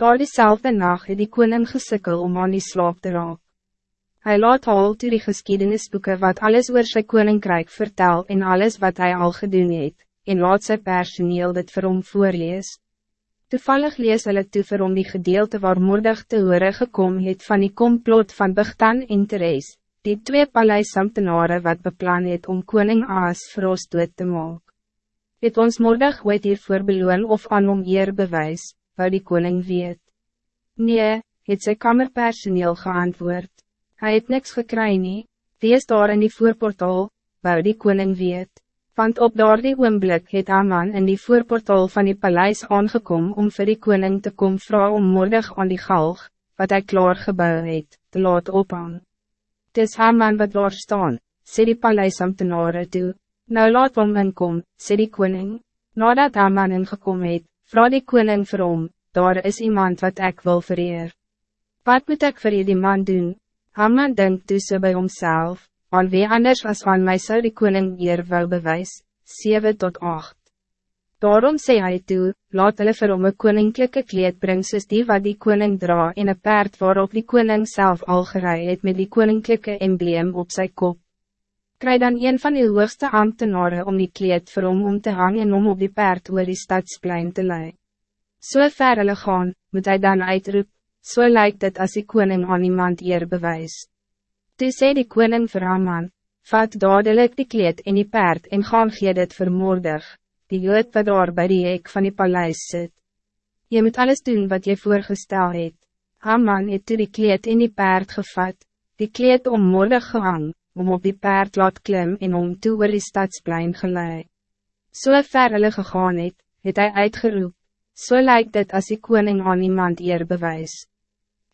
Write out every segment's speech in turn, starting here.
Daar diezelfde nacht het die koning gesikkel om aan die slaap te raak. Hij laat al toe die geschiedenisboeken wat alles oor sy koninkrijk vertel en alles wat hij al gedoen het, en laat sy personeel dit vir hom voorlees. Toevallig lees hulle toe vir hom die gedeelte waar moordig te hore gekom het van die komplot van Bigtan en Therese, die twee paleisambtenare wat beplan het om koning Aas vir ons dood te maak. Het ons moordig ooit hiervoor beloon of aan hom eer bewys, wou die koning weet. Nee, het sy kamerpersoneel geantwoord. Hij het niks gekry nie, die is daar in die voorportaal, wou die koning weet. Want op daardie oomblik het Haman in die voorportaal van die paleis aangekom om vir die koning te kom vrouw om moordig aan die galg, wat hij klaar gebouw het, te laat ophang. Dis Haman wat daar staan, sê die paleisambtenare toe, nou laat hom inkom, sê die koning. Nadat Haman ingekom het, vraag die koning vir hom, daar is iemand wat ik wil vereer. Wat moet ik vir die man doen? Haman denkt dus so bij homself, aan wie anders als aan mij zou die koning eer wou bewys, 7 tot 8. Daarom sê hy toe, laat hulle vir hom een koninklijke kleed bring soos die wat die koning dra en een paard waarop die koning zelf al gerei het met die koninklijke embleem op zijn kop. Kry dan een van die hoogste ambtenaren om die kleed vir hom om te hangen en om op die paard oor die stadsplein te lei. So ver hulle gaan, moet hij dan uitroep, so lijkt het als die koning aan iemand eer bewys. Toe sê die koning vir Haman, vat dadelijk die kleed en die paard en gaan gee dit vermoordig, die jood wat daar by die hek van die paleis sit. Je moet alles doen wat je voorgestel het. Haman het toe die kleed en die paard gevat, die kleed onmoordig gehang, om op die paard laat klim en om toe oor die stadsplein gelei. So ver hulle gegaan het, het hy uitgeroep, so lijkt het als die koning aan iemand eer bewys.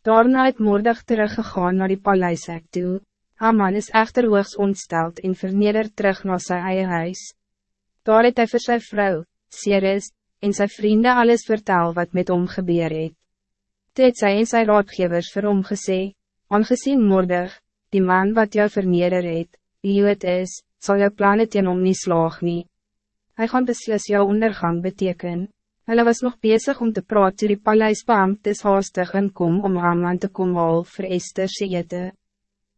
Daarna het moordig teruggegaan naar die paleishek toe. Haman is echter hoogs ontsteld en vernederd terug naar zijn eie huis. Daar het hy vir sy vrou, Ceres, en zijn vrienden alles vertel wat met hom gebeur het. Toe het sy en sy raadgevers vir hom gesê, aangezien moordig, die man wat jou verneder het, die het is, zal jou plannen teen hom nie slaag nie. Hy gaan beslis jou ondergang betekenen. Hulle was nog bezig om te praten toe die paleisbeamtes haastig en kom om Haman te kom haal vir Esther se ete.